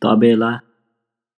Tá tabela